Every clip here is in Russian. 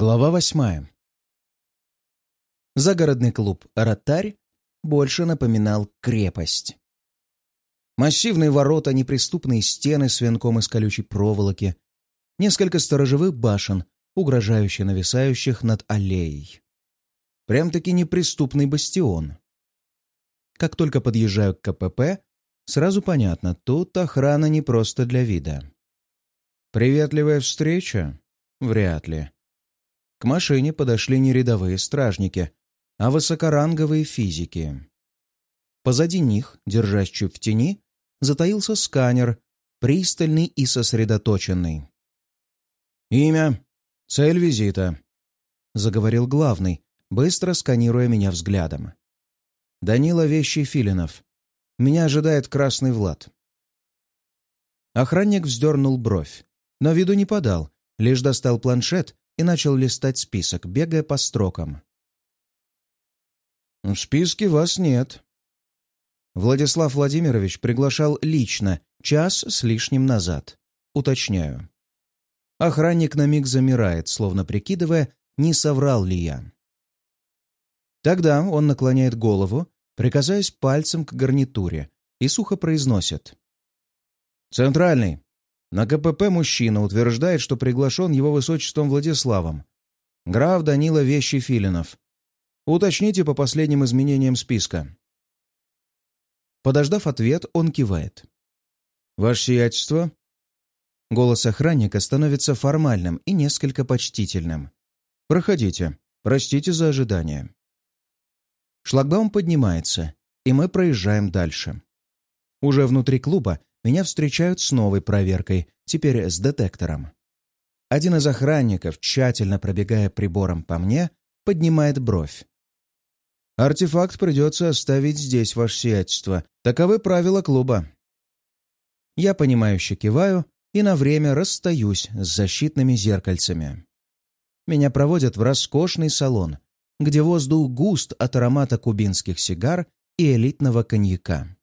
Глава восьмая. Загородный клуб «Ротарь» больше напоминал крепость. Массивные ворота, неприступные стены с венком из колючей проволоки, несколько сторожевых башен, угрожающе нависающих над аллеей. Прям-таки неприступный бастион. Как только подъезжаю к КПП, сразу понятно, тут охрана не просто для вида. Приветливая встреча? Вряд ли. К машине подошли не рядовые стражники, а высокоранговые физики. Позади них, держась чуть в тени, затаился сканер, пристальный и сосредоточенный. «Имя, цель визита», — заговорил главный, быстро сканируя меня взглядом. «Данила Вещий Филинов. Меня ожидает Красный Влад». Охранник вздернул бровь, но виду не подал, лишь достал планшет и начал листать список, бегая по строкам. «В списке вас нет». Владислав Владимирович приглашал лично, час с лишним назад. Уточняю. Охранник на миг замирает, словно прикидывая, не соврал ли я. Тогда он наклоняет голову, прикасаясь пальцем к гарнитуре, и сухо произносит. «Центральный. На КПП мужчина утверждает, что приглашен его высочеством Владиславом. Граф Данила Вещи Филинов. Уточните по последним изменениям списка. Подождав ответ, он кивает. «Ваше сиятельство?» Голос охранника становится формальным и несколько почтительным. «Проходите. Простите за ожидание». Шлагбаум поднимается, и мы проезжаем дальше. Уже внутри клуба меня встречают с новой проверкой, теперь с детектором. Один из охранников, тщательно пробегая прибором по мне, поднимает бровь. «Артефакт придется оставить здесь, ваше сиятельство. Таковы правила клуба». Я понимающе киваю и на время расстаюсь с защитными зеркальцами. Меня проводят в роскошный салон, где воздух густ от аромата кубинских сигар и элитного коньяка.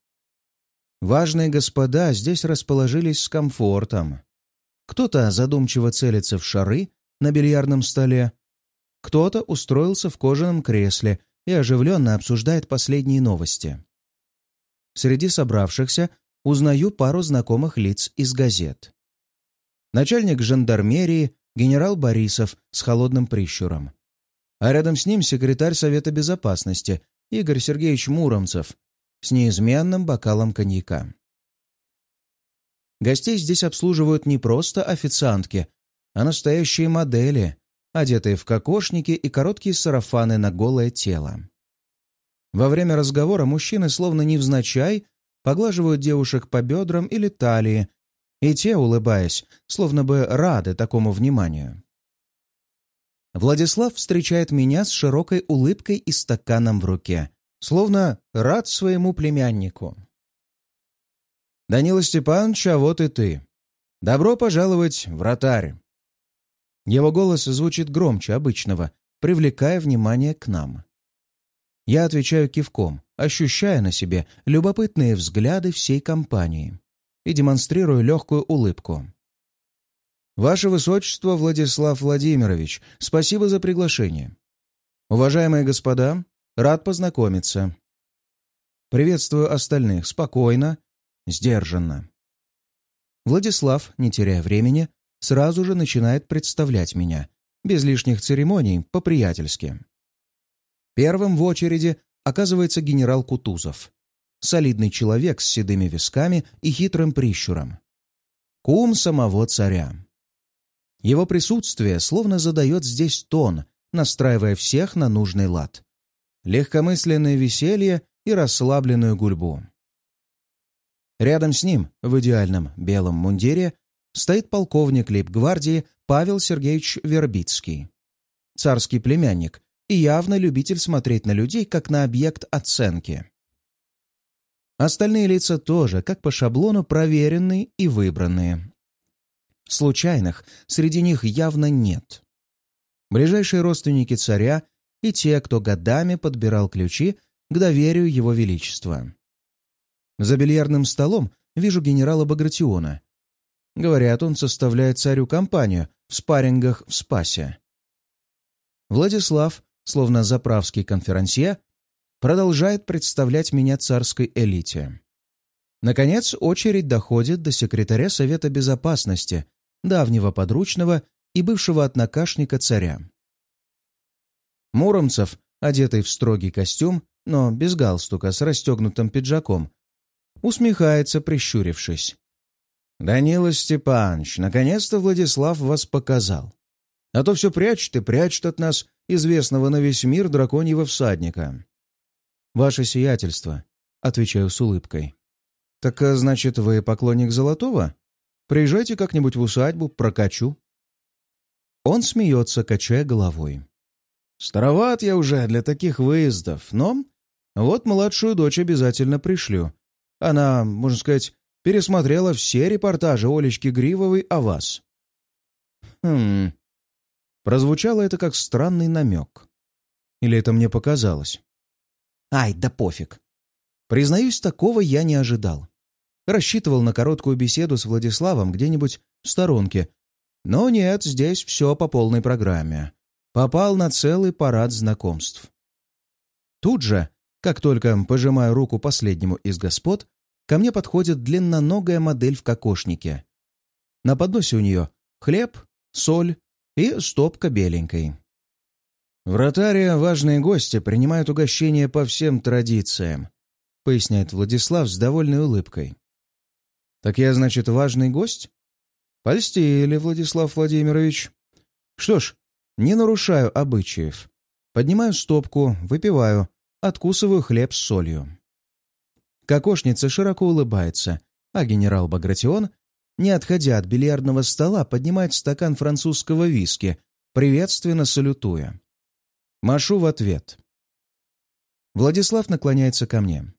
Важные господа здесь расположились с комфортом. Кто-то задумчиво целится в шары на бильярдном столе, кто-то устроился в кожаном кресле и оживленно обсуждает последние новости. Среди собравшихся узнаю пару знакомых лиц из газет. Начальник жандармерии генерал Борисов с холодным прищуром. А рядом с ним секретарь Совета Безопасности Игорь Сергеевич Муромцев с неизменным бокалом коньяка. Гостей здесь обслуживают не просто официантки, а настоящие модели, одетые в кокошники и короткие сарафаны на голое тело. Во время разговора мужчины словно невзначай поглаживают девушек по бедрам или талии, и те, улыбаясь, словно бы рады такому вниманию. Владислав встречает меня с широкой улыбкой и стаканом в руке, словно рад своему племяннику. «Данила Степанович, а вот и ты. Добро пожаловать в ротарь!» Его голос звучит громче обычного, привлекая внимание к нам. Я отвечаю кивком, ощущая на себе любопытные взгляды всей компании и демонстрирую легкую улыбку. «Ваше Высочество, Владислав Владимирович, спасибо за приглашение. Уважаемые господа, Рад познакомиться. Приветствую остальных спокойно, сдержанно. Владислав, не теряя времени, сразу же начинает представлять меня, без лишних церемоний, по-приятельски. Первым в очереди оказывается генерал Кутузов. Солидный человек с седыми висками и хитрым прищуром. Кум самого царя. Его присутствие словно задает здесь тон, настраивая всех на нужный лад легкомысленное веселье и расслабленную гульбу. Рядом с ним, в идеальном белом мундире, стоит полковник лейб-гвардии Павел Сергеевич Вербицкий. Царский племянник и явно любитель смотреть на людей, как на объект оценки. Остальные лица тоже, как по шаблону, проверенные и выбранные. Случайных среди них явно нет. Ближайшие родственники царя и те, кто годами подбирал ключи к доверию Его Величества. За бильярдным столом вижу генерала Багратиона. Говорят, он составляет царю компанию в спаррингах в Спасе. Владислав, словно заправский конферансье, продолжает представлять меня царской элите. Наконец, очередь доходит до секретаря Совета Безопасности, давнего подручного и бывшего однокашника царя. Муромцев, одетый в строгий костюм, но без галстука, с расстегнутым пиджаком, усмехается, прищурившись. «Данила Степанович, наконец-то Владислав вас показал. А то все прячет и прячет от нас известного на весь мир драконьего всадника». «Ваше сиятельство», — отвечаю с улыбкой. «Так, а, значит, вы поклонник Золотого? Приезжайте как-нибудь в усадьбу, прокачу». Он смеется, качая головой. «Староват я уже для таких выездов, но вот младшую дочь обязательно пришлю. Она, можно сказать, пересмотрела все репортажи Олечки Гривовой о вас». «Хм...» Прозвучало это как странный намек. Или это мне показалось? Ай, да пофиг. Признаюсь, такого я не ожидал. Рассчитывал на короткую беседу с Владиславом где-нибудь в сторонке. Но нет, здесь все по полной программе. Попал на целый парад знакомств. Тут же, как только пожимаю руку последнему из господ, ко мне подходит длинноногая модель в кокошнике. На подносе у нее хлеб, соль и стопка беленькой. В ротария важные гости принимают угощение по всем традициям, поясняет Владислав с довольной улыбкой. «Так я, значит, важный гость?» «Польстили, Владислав Владимирович. Что ж, не нарушаю обычаев. Поднимаю стопку, выпиваю, откусываю хлеб с солью». Кокошница широко улыбается, а генерал Багратион, не отходя от бильярдного стола, поднимает стакан французского виски, приветственно салютуя. Машу в ответ. Владислав наклоняется ко мне.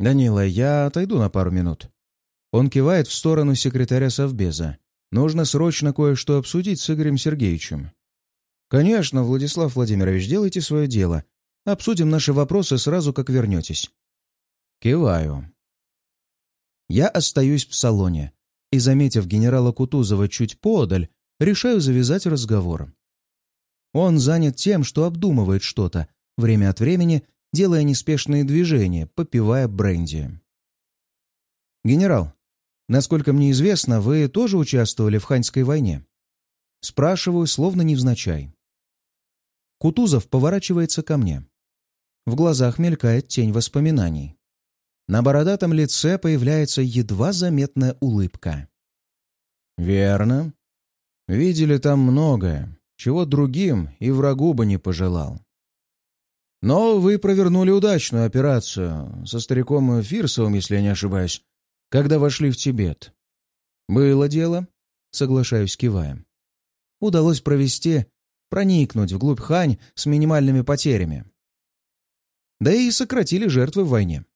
«Данила, я отойду на пару минут». Он кивает в сторону секретаря Совбеза. «Нужно срочно кое-что обсудить с Игорем Сергеевичем». «Конечно, Владислав Владимирович, делайте свое дело. Обсудим наши вопросы сразу, как вернетесь». Киваю. Я остаюсь в салоне и, заметив генерала Кутузова чуть подаль, решаю завязать разговор. Он занят тем, что обдумывает что-то, время от времени делая неспешные движения, попивая бренди. «Генерал, насколько мне известно, вы тоже участвовали в Ханьской войне?» Спрашиваю, словно невзначай. Кутузов поворачивается ко мне. В глазах мелькает тень воспоминаний. На бородатом лице появляется едва заметная улыбка. «Верно. Видели там многое, чего другим и врагу бы не пожелал. Но вы провернули удачную операцию со стариком Фирсовым, если я не ошибаюсь, когда вошли в Тибет. Было дело, соглашаюсь, кивая. Удалось провести, проникнуть вглубь Хань с минимальными потерями. Да и сократили жертвы в войне.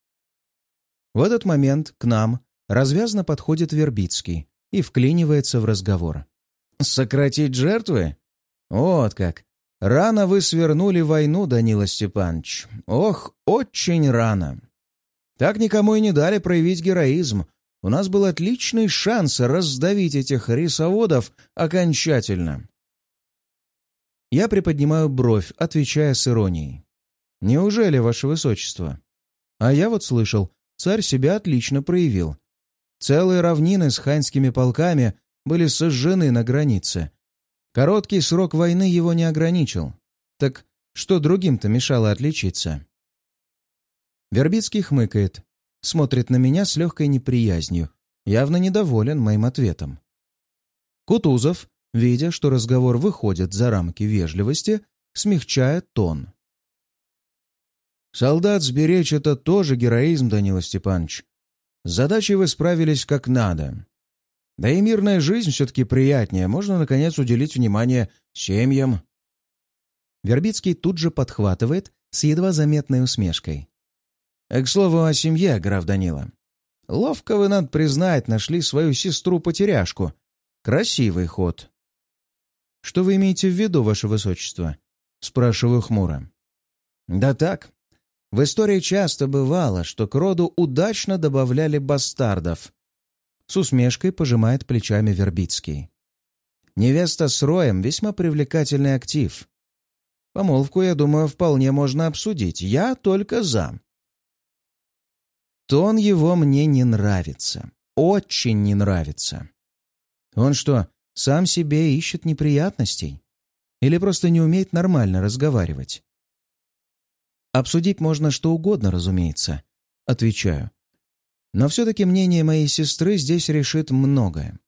В этот момент к нам развязно подходит Вербицкий и вклинивается в разговор. «Сократить жертвы? Вот как! Рано вы свернули войну, Данила Степанович. Ох, очень рано. Так никому и не дали проявить героизм. У нас был отличный шанс раздавить этих рисоводов окончательно. Я приподнимаю бровь, отвечая с иронией. «Неужели, ваше высочество?» А я вот слышал, царь себя отлично проявил. Целые равнины с ханьскими полками были сожжены на границе, Короткий срок войны его не ограничил. Так что другим-то мешало отличиться? Вербицкий хмыкает, смотрит на меня с легкой неприязнью, явно недоволен моим ответом. Кутузов, видя, что разговор выходит за рамки вежливости, смягчает тон. «Солдат сберечь — это тоже героизм, Данила Степанович. С задачей вы справились как надо. Да и мирная жизнь все-таки приятнее. Можно, наконец, уделить внимание семьям. Вербицкий тут же подхватывает с едва заметной усмешкой. «Э, «К слову о семье, граф Данила. Ловко вы, надо признать, нашли свою сестру-потеряшку. Красивый ход». «Что вы имеете в виду, ваше высочество?» — спрашиваю хмуро. «Да так. В истории часто бывало, что к роду удачно добавляли бастардов. С усмешкой пожимает плечами Вербицкий. Невеста с роем — весьма привлекательный актив. Помолвку, я думаю, вполне можно обсудить. Я только за. Тон его мне не нравится. Очень не нравится. Он что, сам себе ищет неприятностей? Или просто не умеет нормально разговаривать? Обсудить можно что угодно, разумеется. Отвечаю. Но все-таки мнение моей сестры здесь решит многое.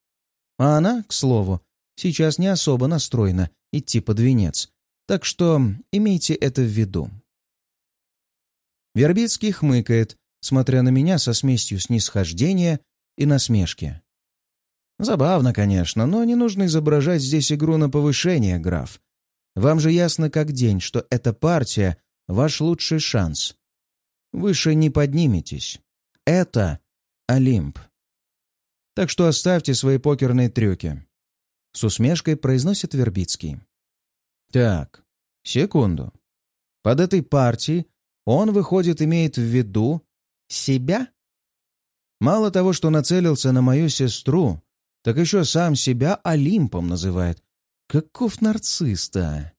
А она, к слову, сейчас не особо настроена идти под венец, так что имейте это в виду. Вербицкий хмыкает, смотря на меня со смесью снисхождения и насмешки. Забавно, конечно, но не нужно изображать здесь игру на повышение, граф. Вам же ясно как день, что эта партия — ваш лучший шанс. Выше не подниметесь. Это Олимп. Так что оставьте свои покерные трюки. С усмешкой произносит Вербицкий. Так, секунду. Под этой партией он, выходит, имеет в виду себя? Мало того, что нацелился на мою сестру, так еще сам себя Олимпом называет. Каков нарцисс-то?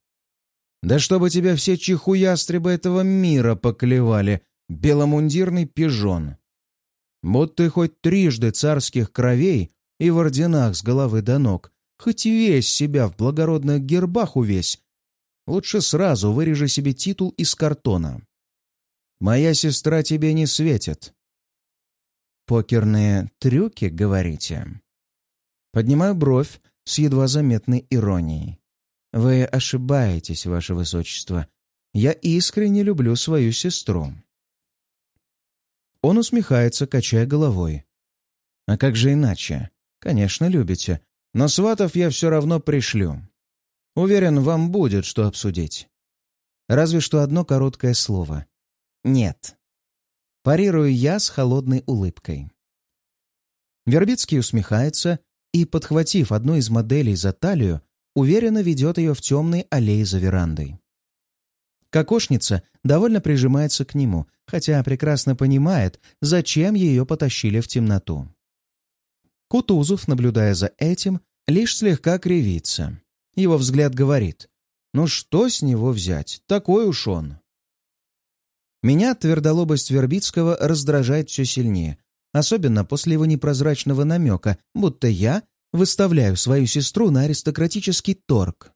Да чтобы тебя все чихуястребы этого мира поклевали, беломундирный пижон. Вот ты хоть трижды царских кровей и в орденах с головы до ног, хоть весь себя в благородных гербах увесь, лучше сразу вырежи себе титул из картона. Моя сестра тебе не светит. Покерные трюки, говорите? Поднимаю бровь с едва заметной иронией. Вы ошибаетесь, ваше высочество. Я искренне люблю свою сестру. Он усмехается, качая головой. «А как же иначе? Конечно, любите. Но сватов я все равно пришлю. Уверен, вам будет что обсудить. Разве что одно короткое слово. Нет. Парирую я с холодной улыбкой. Вербицкий усмехается и, подхватив одну из моделей за талию, уверенно ведет ее в темной аллее за верандой. Кокошница довольно прижимается к нему, хотя прекрасно понимает, зачем ее потащили в темноту. Кутузов, наблюдая за этим, лишь слегка кривится. Его взгляд говорит, «Ну что с него взять? Такой уж он». Меня твердолобость Вербицкого раздражает все сильнее, особенно после его непрозрачного намека, будто я выставляю свою сестру на аристократический торг.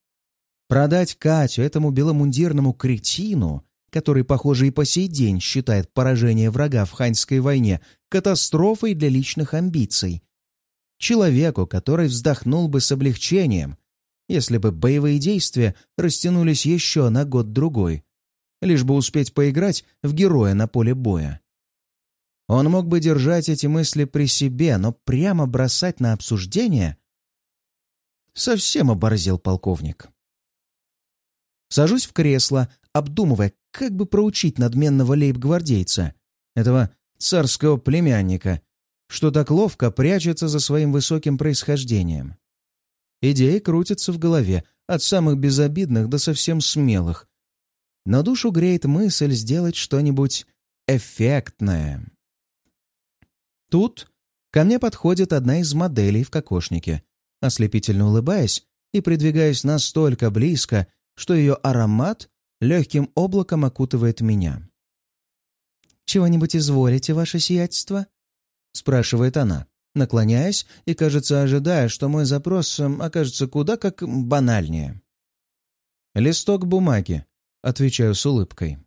Продать Катю этому беломундирному кретину, который, похоже, и по сей день считает поражение врага в Ханьской войне катастрофой для личных амбиций. Человеку, который вздохнул бы с облегчением, если бы боевые действия растянулись еще на год-другой, лишь бы успеть поиграть в героя на поле боя. Он мог бы держать эти мысли при себе, но прямо бросать на обсуждение... Совсем оборзел полковник. Сажусь в кресло, обдумывая, как бы проучить надменного лейб-гвардейца, этого царского племянника, что так ловко прячется за своим высоким происхождением. Идеи крутятся в голове, от самых безобидных до совсем смелых. На душу греет мысль сделать что-нибудь эффектное. Тут ко мне подходит одна из моделей в кокошнике, ослепительно улыбаясь и придвигаясь настолько близко, что ее аромат легким облаком окутывает меня. «Чего-нибудь изволите, ваше сиятельство?» — спрашивает она, наклоняясь и, кажется, ожидая, что мой запрос эм, окажется куда как банальнее. «Листок бумаги», — отвечаю с улыбкой.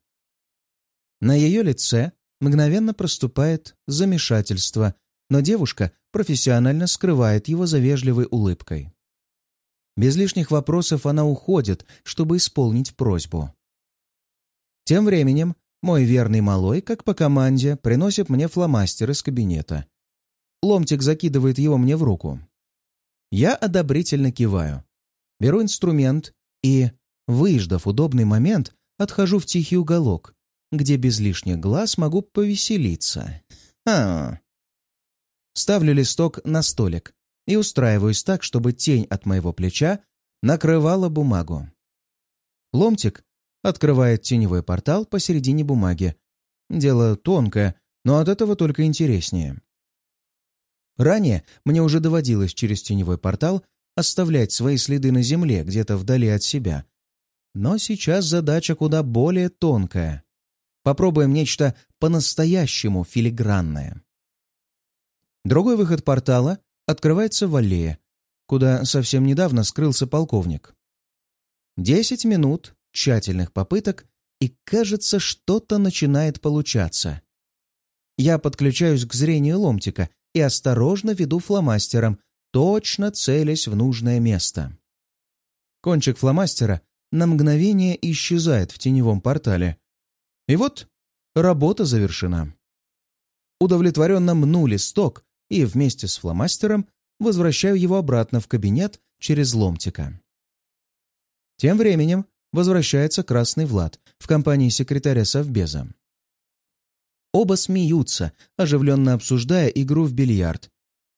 На ее лице мгновенно проступает замешательство, но девушка профессионально скрывает его за вежливой улыбкой. Без лишних вопросов она уходит, чтобы исполнить просьбу. Тем временем мой верный малой, как по команде, приносит мне фломастер из кабинета. Ломтик закидывает его мне в руку. Я одобрительно киваю. Беру инструмент и, выждав удобный момент, отхожу в тихий уголок, где без лишних глаз могу повеселиться. Ха. Ставлю листок на столик, и устраиваюсь так, чтобы тень от моего плеча накрывала бумагу. Ломтик открывает теневой портал посередине бумаги. Дело тонкое, но от этого только интереснее. Ранее мне уже доводилось через теневой портал оставлять свои следы на земле где-то вдали от себя. Но сейчас задача куда более тонкая. Попробуем нечто по-настоящему филигранное. Другой выход портала открывается в аллее, куда совсем недавно скрылся полковник. Десять минут тщательных попыток, и, кажется, что-то начинает получаться. Я подключаюсь к зрению ломтика и осторожно веду фломастером, точно целясь в нужное место. Кончик фломастера на мгновение исчезает в теневом портале. И вот работа завершена. Удовлетворенно мну листок и вместе с фломастером возвращаю его обратно в кабинет через ломтика. Тем временем возвращается Красный Влад в компании секретаря Совбеза. Оба смеются, оживленно обсуждая игру в бильярд,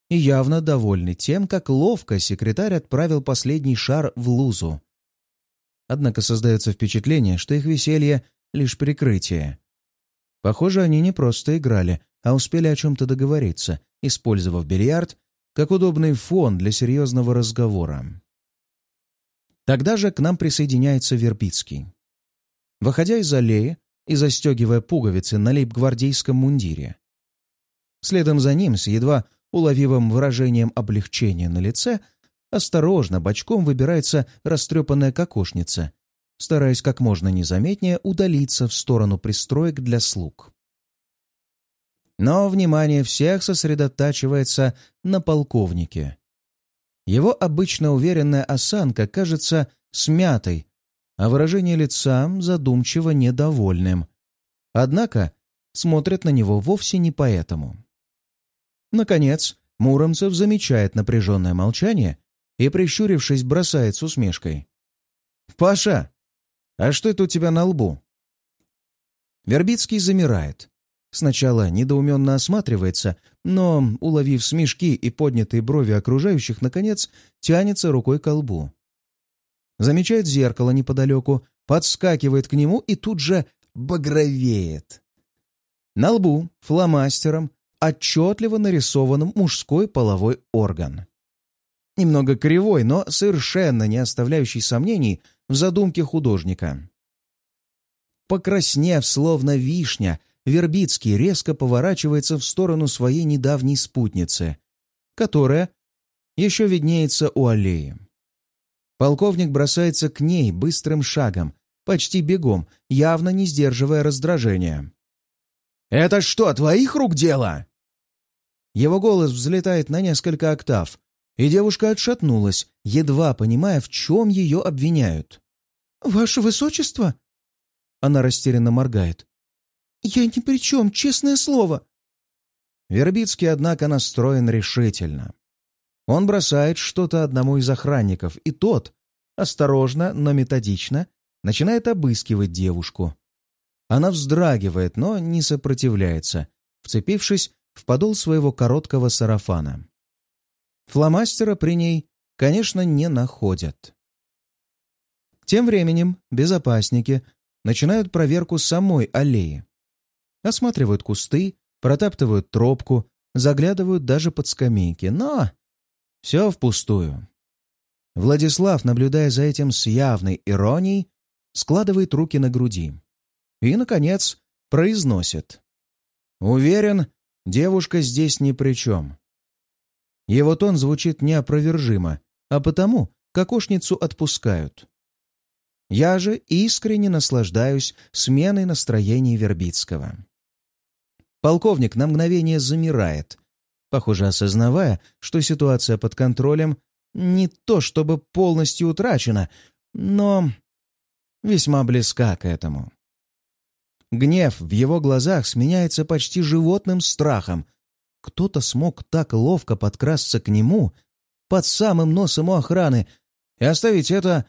и явно довольны тем, как ловко секретарь отправил последний шар в лузу. Однако создается впечатление, что их веселье — лишь прикрытие. Похоже, они не просто играли, а успели о чем-то договориться, использовав бильярд как удобный фон для серьезного разговора. Тогда же к нам присоединяется Вербицкий. Выходя из аллеи и застегивая пуговицы на лейб-гвардейском мундире. Следом за ним, с едва уловивым выражением облегчения на лице, осторожно бочком выбирается растрепанная кокошница, стараясь как можно незаметнее удалиться в сторону пристроек для слуг. Но внимание всех сосредотачивается на полковнике. Его обычно уверенная осанка кажется смятой, а выражение лица задумчиво недовольным. Однако смотрят на него вовсе не поэтому. Наконец, Муромцев замечает напряженное молчание и, прищурившись, бросает с усмешкой. «Паша, а что это у тебя на лбу?» Вербицкий замирает. Сначала недоуменно осматривается, но, уловив смешки и поднятые брови окружающих, наконец, тянется рукой к лбу. Замечает зеркало неподалеку, подскакивает к нему и тут же багровеет. На лбу, фломастером, отчетливо нарисован мужской половой орган. Немного кривой, но совершенно не оставляющий сомнений в задумке художника. Покраснев, словно вишня, Вербицкий резко поворачивается в сторону своей недавней спутницы, которая еще виднеется у аллеи. Полковник бросается к ней быстрым шагом, почти бегом, явно не сдерживая раздражения. «Это что, твоих рук дело?» Его голос взлетает на несколько октав, и девушка отшатнулась, едва понимая, в чем ее обвиняют. «Ваше высочество?» Она растерянно моргает. «Я ни при чем, честное слово!» Вербицкий, однако, настроен решительно. Он бросает что-то одному из охранников, и тот, осторожно, но методично, начинает обыскивать девушку. Она вздрагивает, но не сопротивляется, вцепившись в подол своего короткого сарафана. Фломастера при ней, конечно, не находят. Тем временем безопасники начинают проверку самой аллеи. Осматривают кусты, протаптывают тропку, заглядывают даже под скамейки, но все впустую. Владислав, наблюдая за этим с явной иронией, складывает руки на груди и, наконец, произносит. «Уверен, девушка здесь ни при чем. Его тон звучит неопровержимо, а потому кокошницу отпускают. Я же искренне наслаждаюсь сменой настроений Вербицкого. Полковник на мгновение замирает, похоже, осознавая, что ситуация под контролем не то чтобы полностью утрачена, но весьма близка к этому. Гнев в его глазах сменяется почти животным страхом, кто-то смог так ловко подкрасться к нему под самым носом у охраны и оставить это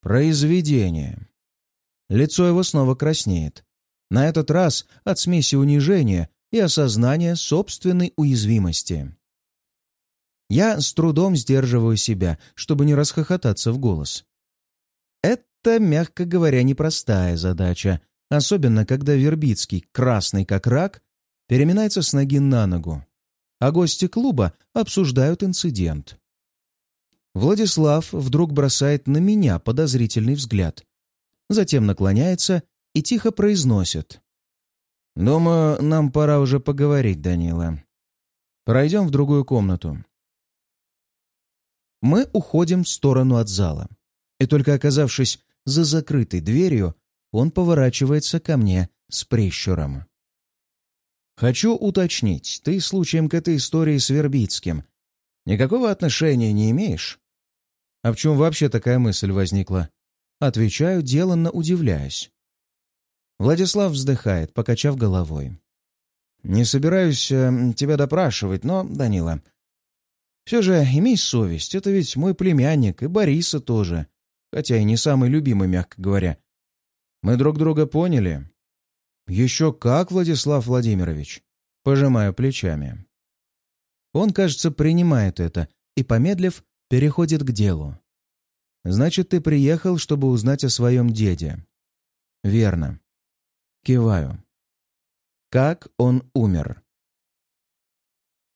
произведение. Лицо его снова краснеет. На этот раз от смеси унижения и осознания собственной уязвимости. Я с трудом сдерживаю себя, чтобы не расхохотаться в голос. Это, мягко говоря, непростая задача, особенно когда Вербицкий, красный как рак, переминается с ноги на ногу а гости клуба обсуждают инцидент. Владислав вдруг бросает на меня подозрительный взгляд, затем наклоняется и тихо произносит. «Думаю, нам пора уже поговорить, Данила. Пройдем в другую комнату». Мы уходим в сторону от зала, и только оказавшись за закрытой дверью, он поворачивается ко мне с прищуром. «Хочу уточнить, ты случаем к этой истории с Вербицким никакого отношения не имеешь?» «А в чем вообще такая мысль возникла?» Отвечаю, деланно удивляясь. Владислав вздыхает, покачав головой. «Не собираюсь э, тебя допрашивать, но, Данила, все же имей совесть, это ведь мой племянник, и Бориса тоже, хотя и не самый любимый, мягко говоря. Мы друг друга поняли?» «Еще как, Владислав Владимирович!» Пожимаю плечами. Он, кажется, принимает это и, помедлив, переходит к делу. «Значит, ты приехал, чтобы узнать о своем деде?» «Верно. Киваю. Как он умер?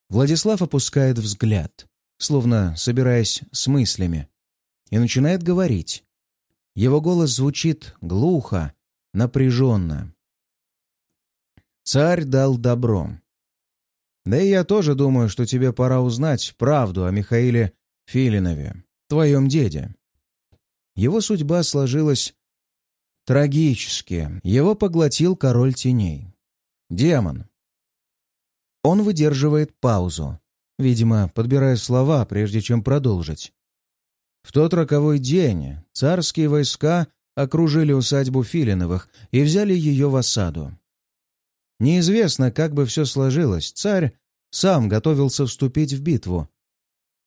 Владислав опускает взгляд, словно собираясь с мыслями, и начинает говорить. Его голос звучит глухо, напряженно. Царь дал добро. Да и я тоже думаю, что тебе пора узнать правду о Михаиле Филинове, твоем деде. Его судьба сложилась Трагически. Его поглотил король теней. Демон. Он выдерживает паузу, видимо, подбирая слова, прежде чем продолжить. В тот роковой день царские войска окружили усадьбу Филиновых и взяли ее в осаду. Неизвестно, как бы все сложилось, царь сам готовился вступить в битву.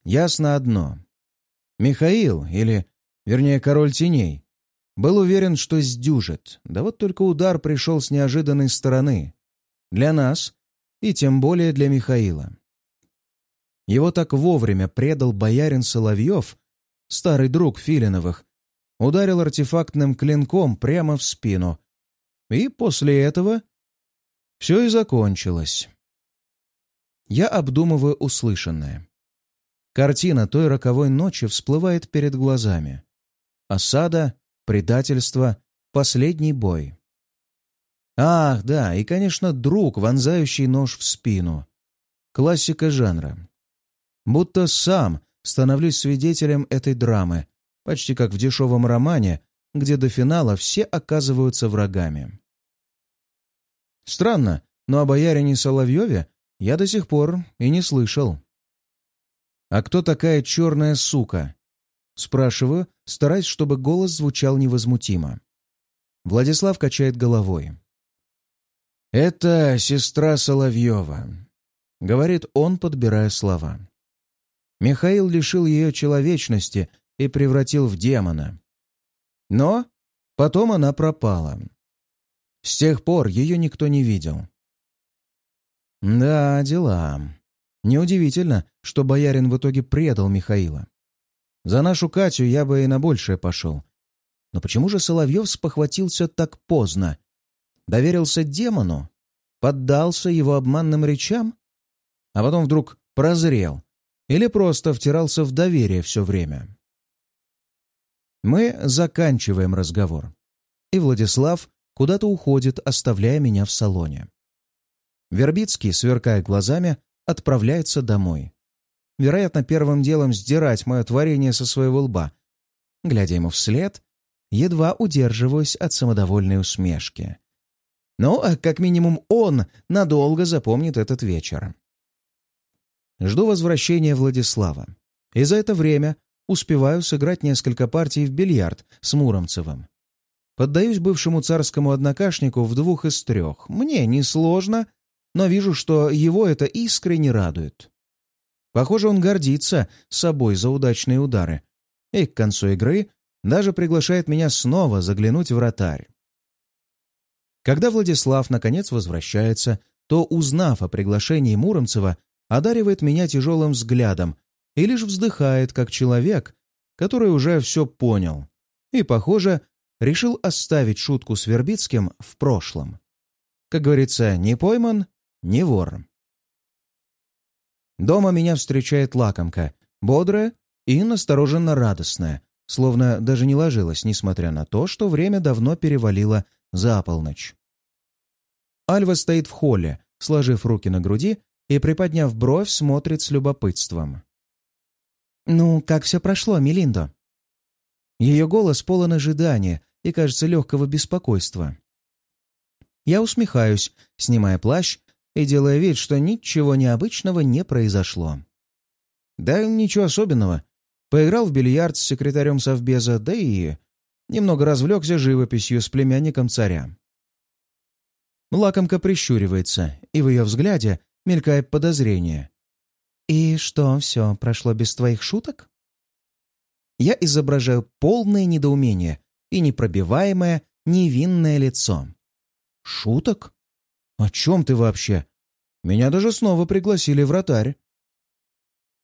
Ясно одно. Михаил, или, вернее, король теней, был уверен, что сдюжит, да вот только удар пришел с неожиданной стороны. Для нас и тем более для Михаила. Его так вовремя предал боярин Соловьев, старый друг Филиновых, ударил артефактным клинком прямо в спину. И после этого все и закончилось. Я обдумываю услышанное. Картина той роковой ночи всплывает перед глазами. Осада, предательство, последний бой. Ах, да, и, конечно, друг, вонзающий нож в спину. Классика жанра. Будто сам становлюсь свидетелем этой драмы, почти как в дешевом романе, где до финала все оказываются врагами. Странно, но о боярине Соловьеве я до сих пор и не слышал. А кто такая черная сука? Спрашиваю, стараясь, чтобы голос звучал невозмутимо. Владислав качает головой. «Это сестра Соловьева», — говорит он, подбирая слова. Михаил лишил ее человечности и превратил в демона. Но потом она пропала. С тех пор ее никто не видел. Да, дела. Неудивительно, что боярин в итоге предал Михаила. За нашу Катю я бы и на большее пошел. Но почему же Соловьев спохватился так поздно? Доверился демону? Поддался его обманным речам? А потом вдруг прозрел? Или просто втирался в доверие все время? Мы заканчиваем разговор. И Владислав куда-то уходит, оставляя меня в салоне. Вербицкий, сверкая глазами, отправляется домой вероятно, первым делом сдирать мое творение со своего лба. Глядя ему вслед, едва удерживаюсь от самодовольной усмешки. Ну, а как минимум он надолго запомнит этот вечер. Жду возвращения Владислава. И за это время успеваю сыграть несколько партий в бильярд с Муромцевым. Поддаюсь бывшему царскому однокашнику в двух из трех. Мне несложно, но вижу, что его это искренне радует. Похоже, он гордится собой за удачные удары. И к концу игры даже приглашает меня снова заглянуть в вратарь. Когда Владислав наконец возвращается, то, узнав о приглашении Муромцева, одаривает меня тяжелым взглядом и лишь вздыхает, как человек, который уже все понял и, похоже, решил оставить шутку с Вербицким в прошлом. Как говорится, не пойман, не вор. Дома меня встречает лакомка, бодрая и настороженно радостная, словно даже не ложилась, несмотря на то, что время давно перевалило за полночь. Альва стоит в холле, сложив руки на груди и, приподняв бровь, смотрит с любопытством. «Ну, как все прошло, Мелиндо?» Ее голос полон ожидания и, кажется, легкого беспокойства. Я усмехаюсь, снимая плащ и делая вид, что ничего необычного не произошло. Да ничего особенного. Поиграл в бильярд с секретарем совбеза, да и немного развлекся живописью с племянником царя. Лакомка прищуривается, и в ее взгляде мелькает подозрение. «И что, все прошло без твоих шуток?» Я изображаю полное недоумение и непробиваемое невинное лицо. «Шуток? О чем ты вообще? Меня даже снова пригласили в ротарь».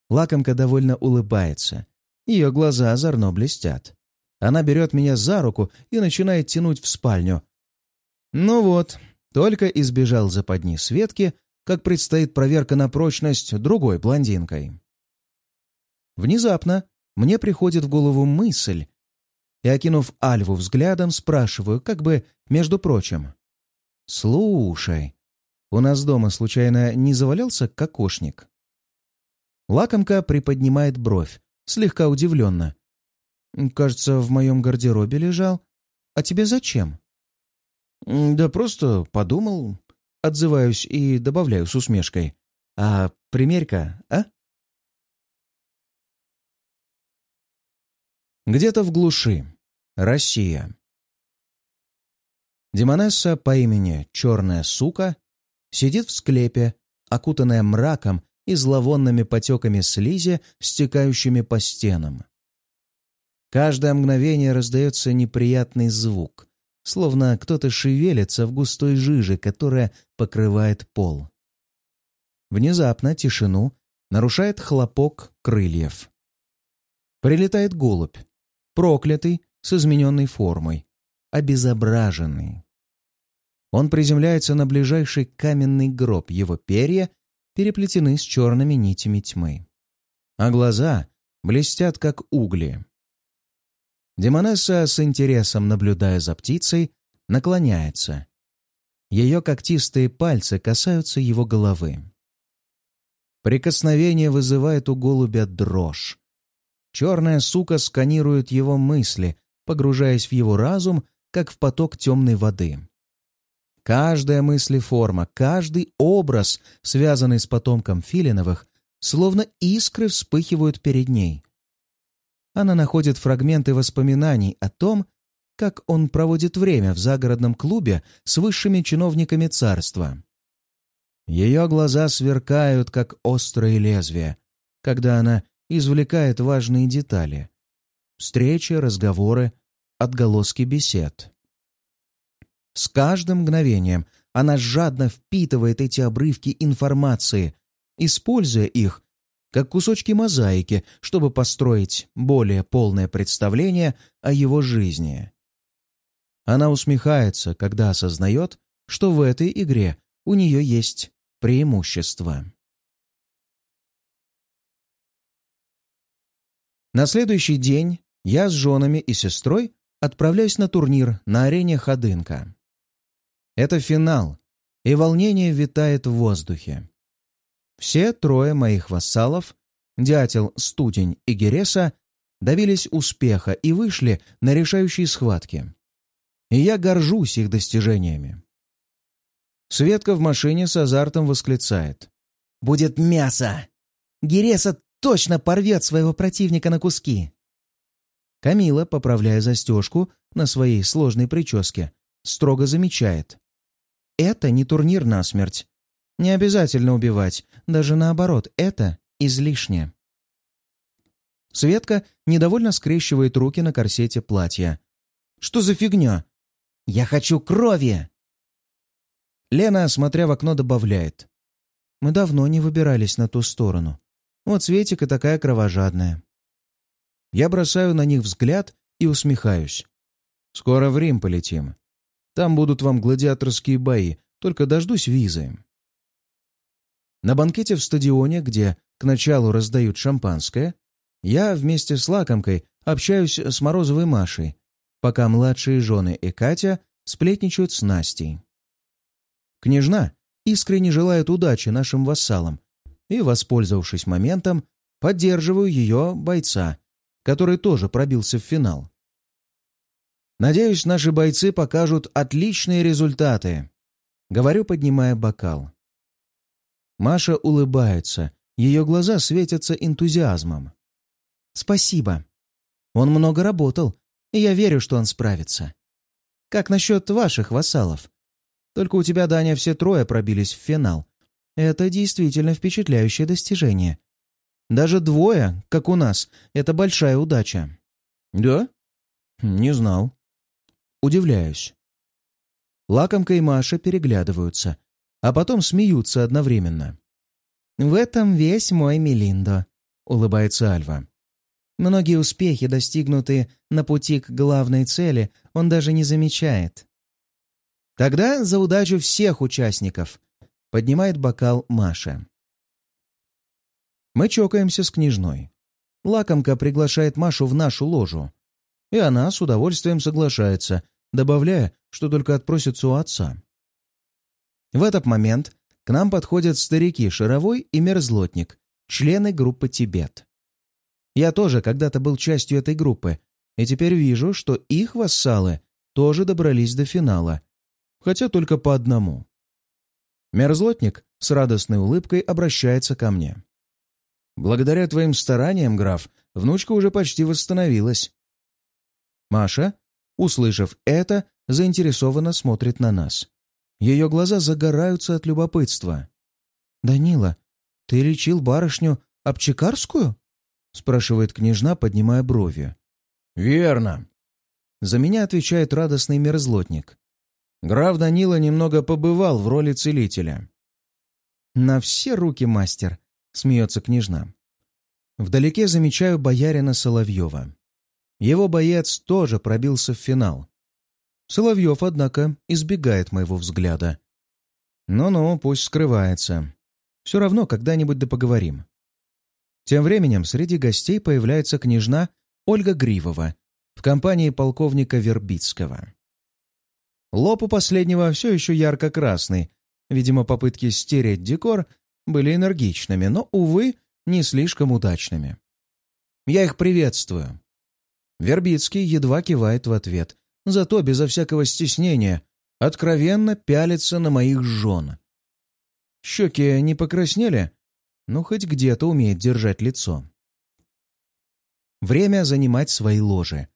Лакомка довольно улыбается. Ее глаза озорно блестят. Она берет меня за руку и начинает тянуть в спальню. Ну вот, только избежал западни Светки, как предстоит проверка на прочность другой блондинкой. Внезапно мне приходит в голову мысль, и, окинув Альву взглядом, спрашиваю, как бы, между прочим. «Слушай, у нас дома, случайно, не завалялся кокошник?» Лакомка приподнимает бровь, слегка удивленно. «Кажется, в моем гардеробе лежал. А тебе зачем?» «Да просто подумал». Отзываюсь и добавляю с усмешкой. «А примерь-ка, а?» Где-то в глуши. Россия. Демонесса по имени Черная Сука сидит в склепе, окутанная мраком и зловонными потеками слизи, стекающими по стенам. Каждое мгновение раздается неприятный звук, словно кто-то шевелится в густой жиже, которая покрывает пол. Внезапно тишину нарушает хлопок крыльев. Прилетает голубь, проклятый, с измененной формой, обезображенный. Он приземляется на ближайший каменный гроб, его перья переплетены с черными нитями тьмы. А глаза блестят, как угли. Демонесса, с интересом наблюдая за птицей, наклоняется. Ее когтистые пальцы касаются его головы. Прикосновение вызывает у голубя дрожь. Черная сука сканирует его мысли, погружаясь в его разум, как в поток темной воды. Каждая мыслеформа, каждый образ, связанный с потомком Филиновых, словно искры вспыхивают перед ней, она находит фрагменты воспоминаний о том, как он проводит время в загородном клубе с высшими чиновниками царства. Ее глаза сверкают, как острые лезвия, когда она извлекает важные детали. Встречи, разговоры, отголоски бесед. С каждым мгновением она жадно впитывает эти обрывки информации, используя их как кусочки мозаики, чтобы построить более полное представление о его жизни. Она усмехается, когда осознает, что в этой игре у нее есть преимущество. На следующий день я с женами и сестрой отправляюсь на турнир на арене Ходынка. Это финал, и волнение витает в воздухе. Все трое моих вассалов, Дятел, Студень и Гереса, добились успеха и вышли на решающие схватки. И я горжусь их достижениями. Светка в машине с азартом восклицает. «Будет мясо! Гереса точно порвет своего противника на куски!» Камила, поправляя застежку на своей сложной прическе, строго замечает. «Это не турнир на смерть. Не обязательно убивать, даже наоборот, это излишне. Светка недовольно скрещивает руки на корсете платья. «Что за фигня? Я хочу крови!» Лена, смотря в окно, добавляет. «Мы давно не выбирались на ту сторону. Вот Светика такая кровожадная». Я бросаю на них взгляд и усмехаюсь. «Скоро в Рим полетим. Там будут вам гладиаторские бои, только дождусь визы». На банкете в стадионе, где к началу раздают шампанское, я вместе с лакомкой общаюсь с Морозовой Машей, пока младшие жены и Катя сплетничают с Настей. Княжна искренне желает удачи нашим вассалам и, воспользовавшись моментом, поддерживаю ее бойца, который тоже пробился в финал. Надеюсь, наши бойцы покажут отличные результаты. Говорю, поднимая бокал. Маша улыбается, ее глаза светятся энтузиазмом. «Спасибо. Он много работал, и я верю, что он справится. Как насчет ваших вассалов? Только у тебя, Даня, все трое пробились в финал. Это действительно впечатляющее достижение. Даже двое, как у нас, это большая удача». «Да? Не знал». Удивляюсь. Лакомка и Маша переглядываются, а потом смеются одновременно. «В этом весь мой Мелиндо», — улыбается Альва. Многие успехи, достигнутые на пути к главной цели, он даже не замечает. «Тогда за удачу всех участников», — поднимает бокал Маша. Мы чокаемся с княжной. Лакомка приглашает Машу в нашу ложу, и она с удовольствием соглашается, добавляя, что только отпросится у отца. В этот момент к нам подходят старики Шаровой и Мерзлотник, члены группы «Тибет». Я тоже когда-то был частью этой группы, и теперь вижу, что их вассалы тоже добрались до финала, хотя только по одному. Мерзлотник с радостной улыбкой обращается ко мне. «Благодаря твоим стараниям, граф, внучка уже почти восстановилась». Маша, услышав это, заинтересованно смотрит на нас. Ее глаза загораются от любопытства. «Данила, ты лечил барышню Обчекарскую?» спрашивает княжна, поднимая брови. «Верно!» За меня отвечает радостный мерзлотник. Граф Данила немного побывал в роли целителя. «На все руки, мастер!» — смеется княжна. Вдалеке замечаю боярина Соловьева. Его боец тоже пробился в финал. Соловьев, однако, избегает моего взгляда. Ну-ну, пусть скрывается. Все равно когда-нибудь да поговорим. Тем временем среди гостей появляется княжна Ольга Гривова в компании полковника Вербицкого. Лоб у последнего все еще ярко-красный. Видимо, попытки стереть декор были энергичными, но, увы, не слишком удачными. Я их приветствую. Вербицкий едва кивает в ответ, зато безо всякого стеснения откровенно пялится на моих жен. Щеки не покраснели, но хоть где-то умеет держать лицо. Время занимать свои ложи.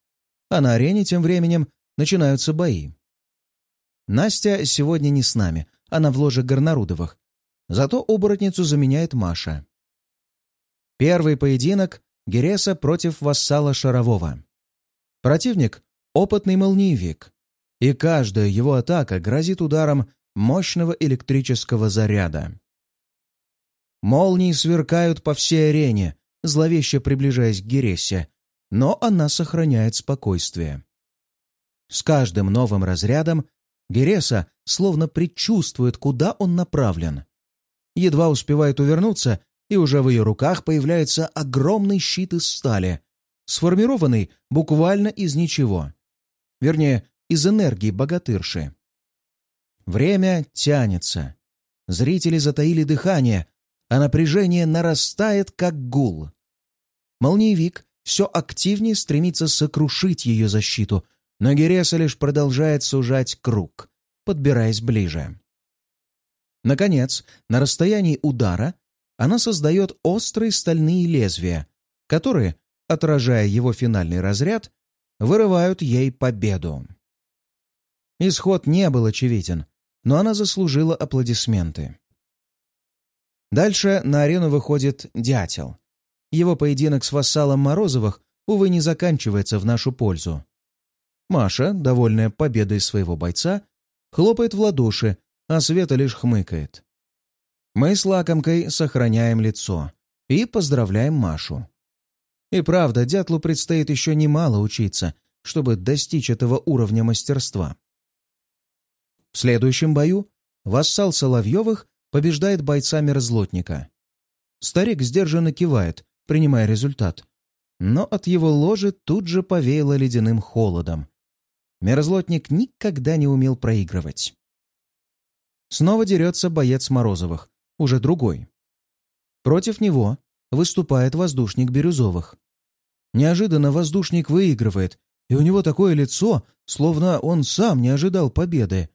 А на арене тем временем начинаются бои. Настя сегодня не с нами, она в ложе Горнарудовых. Зато оборотницу заменяет Маша. Первый поединок — Гереса против вассала Шарового. Противник — опытный молниевик, и каждая его атака грозит ударом мощного электрического заряда. Молнии сверкают по всей арене, зловеще приближаясь к Гересе, но она сохраняет спокойствие. С каждым новым разрядом Гереса словно предчувствует, куда он направлен. Едва успевает увернуться, и уже в ее руках появляется огромный щит из стали, сформированный буквально из ничего. Вернее, из энергии богатырши. Время тянется. Зрители затаили дыхание, а напряжение нарастает, как гул. Молниевик все активнее стремится сокрушить ее защиту, но Гереса лишь продолжает сужать круг, подбираясь ближе. Наконец, на расстоянии удара она создает острые стальные лезвия, которые отражая его финальный разряд, вырывают ей победу. Исход не был очевиден, но она заслужила аплодисменты. Дальше на арену выходит Дятел. Его поединок с вассалом Морозовых, увы, не заканчивается в нашу пользу. Маша, довольная победой своего бойца, хлопает в ладоши, а Света лишь хмыкает. Мы с лакомкой сохраняем лицо и поздравляем Машу. И правда, дятлу предстоит еще немало учиться, чтобы достичь этого уровня мастерства. В следующем бою вассал Соловьевых побеждает бойца мерзлотника. Старик сдержанно кивает, принимая результат, но от его ложи тут же повеяло ледяным холодом. Мерзлотник никогда не умел проигрывать. Снова дерется боец Морозовых, уже другой. Против него выступает воздушник Бирюзовых. Неожиданно воздушник выигрывает, и у него такое лицо, словно он сам не ожидал победы.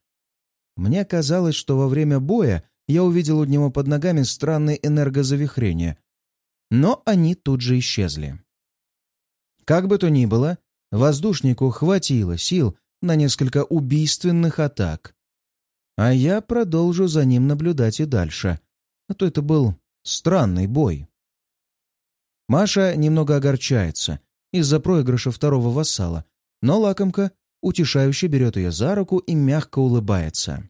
Мне казалось, что во время боя я увидел у него под ногами странные энергозавихрения. Но они тут же исчезли. Как бы то ни было, воздушнику хватило сил на несколько убийственных атак. А я продолжу за ним наблюдать и дальше. А то это был странный бой. Маша немного огорчается из-за проигрыша второго вассала, но лакомка утешающе берет ее за руку и мягко улыбается.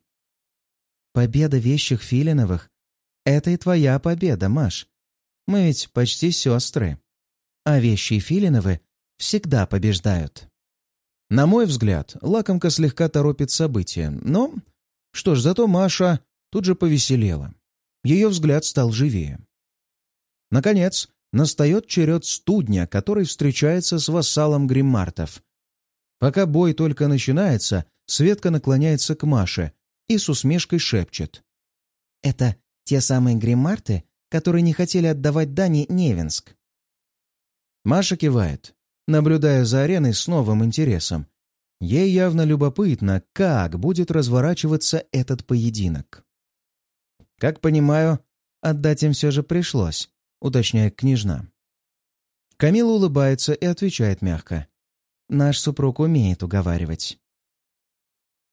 «Победа вещих Филиновых — это и твоя победа, Маш. Мы ведь почти сестры. А вещи Филиновы всегда побеждают». На мой взгляд, лакомка слегка торопит события, но что ж, зато Маша тут же повеселела. Ее взгляд стал живее. Наконец, настает черед студня, который встречается с вассалом Гриммартов. Пока бой только начинается, Светка наклоняется к Маше и с усмешкой шепчет. «Это те самые Гриммарты, которые не хотели отдавать Дани Невинск?» Маша кивает, наблюдая за ареной с новым интересом Ей явно любопытно, как будет разворачиваться этот поединок. «Как понимаю, отдать им все же пришлось», — уточняет княжна. Камила улыбается и отвечает мягко. «Наш супруг умеет уговаривать».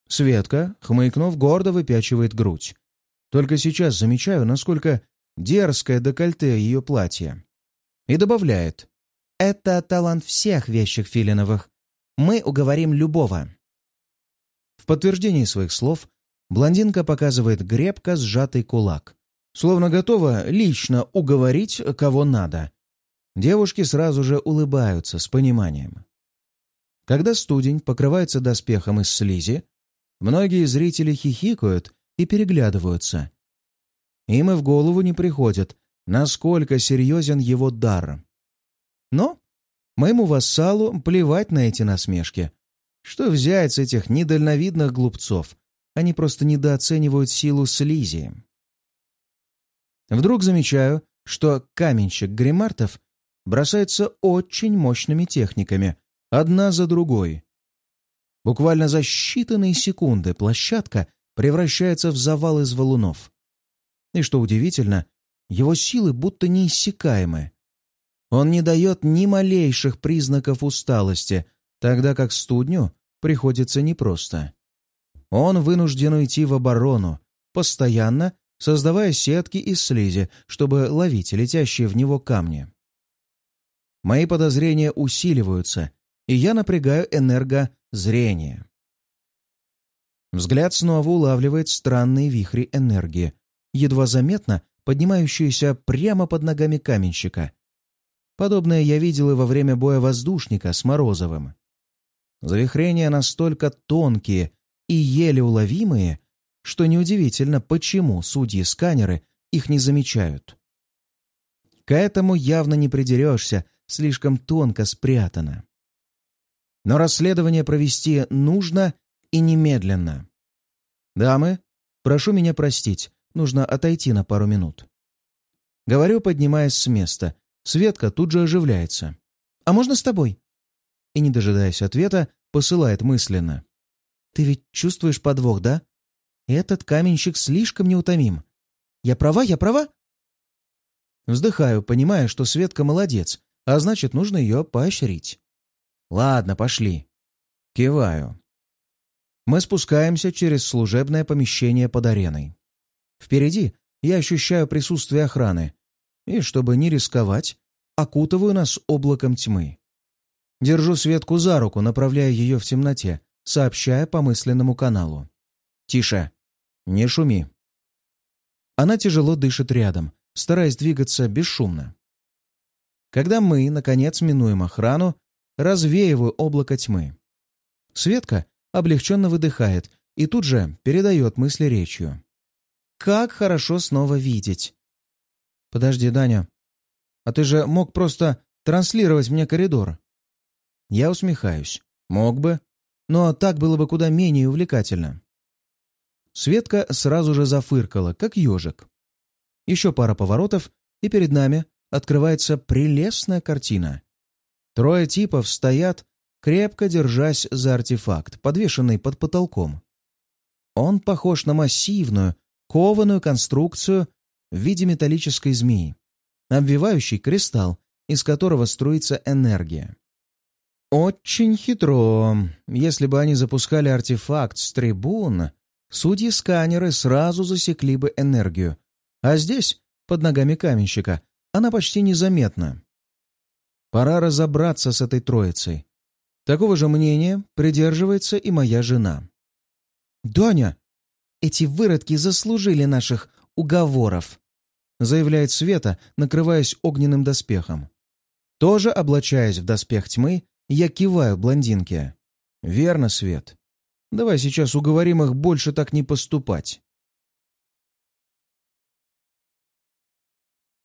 Светка, хмыкнув, гордо выпячивает грудь. Только сейчас замечаю, насколько дерзкое декольте ее платья. И добавляет. «Это талант всех вещих Филиновых. Мы уговорим любого». В подтверждении своих слов блондинка показывает гребко сжатый кулак, словно готова лично уговорить кого надо. Девушки сразу же улыбаются с пониманием. Когда студень покрывается доспехом из слизи, многие зрители хихикают и переглядываются. Им и в голову не приходит, насколько серьезен его дар. Но Моему вассалу плевать на эти насмешки. Что взять с этих недальновидных глупцов? Они просто недооценивают силу слизи. Вдруг замечаю, что каменщик Гримартов бросается очень мощными техниками, одна за другой. Буквально за считанные секунды площадка превращается в завал из валунов. И что удивительно, его силы будто неиссякаемы. Он не дает ни малейших признаков усталости, тогда как студню приходится непросто. Он вынужден уйти в оборону, постоянно создавая сетки из слизи, чтобы ловить летящие в него камни. Мои подозрения усиливаются, и я напрягаю энергозрение. Взгляд снова улавливает странные вихри энергии, едва заметно поднимающиеся прямо под ногами каменщика — Подобное я видел и во время боя воздушника с Морозовым. Завихрения настолько тонкие и еле уловимые, что неудивительно, почему судьи-сканеры их не замечают. К этому явно не придерешься, слишком тонко спрятано. Но расследование провести нужно и немедленно. «Дамы, прошу меня простить, нужно отойти на пару минут». Говорю, поднимаясь с места, Светка тут же оживляется. «А можно с тобой?» И, не дожидаясь ответа, посылает мысленно. «Ты ведь чувствуешь подвох, да? Этот каменщик слишком неутомим. Я права, я права?» Вздыхаю, понимая, что Светка молодец, а значит, нужно ее поощрить. «Ладно, пошли». Киваю. Мы спускаемся через служебное помещение под ареной. Впереди я ощущаю присутствие охраны, и, чтобы не рисковать, окутываю нас облаком тьмы. Держу Светку за руку, направляя ее в темноте, сообщая по мысленному каналу. «Тише! Не шуми!» Она тяжело дышит рядом, стараясь двигаться бесшумно. Когда мы, наконец, минуем охрану, развеиваю облако тьмы. Светка облегченно выдыхает и тут же передает мысли речью. «Как хорошо снова видеть! «Подожди, Даня. А ты же мог просто транслировать мне коридор?» Я усмехаюсь. «Мог бы, но так было бы куда менее увлекательно». Светка сразу же зафыркала, как ежик. Еще пара поворотов, и перед нами открывается прелестная картина. Трое типов стоят, крепко держась за артефакт, подвешенный под потолком. Он похож на массивную, кованую конструкцию в виде металлической змеи, обвивающий кристалл, из которого струится энергия. Очень хитро. Если бы они запускали артефакт с трибун, судьи-сканеры сразу засекли бы энергию. А здесь, под ногами каменщика, она почти незаметна. Пора разобраться с этой троицей. Такого же мнения придерживается и моя жена. «Доня, эти выродки заслужили наших уговоров», заявляет Света, накрываясь огненным доспехом. Тоже облачаясь в доспех тьмы, я киваю блондинке. «Верно, Свет. Давай сейчас уговорим их больше так не поступать».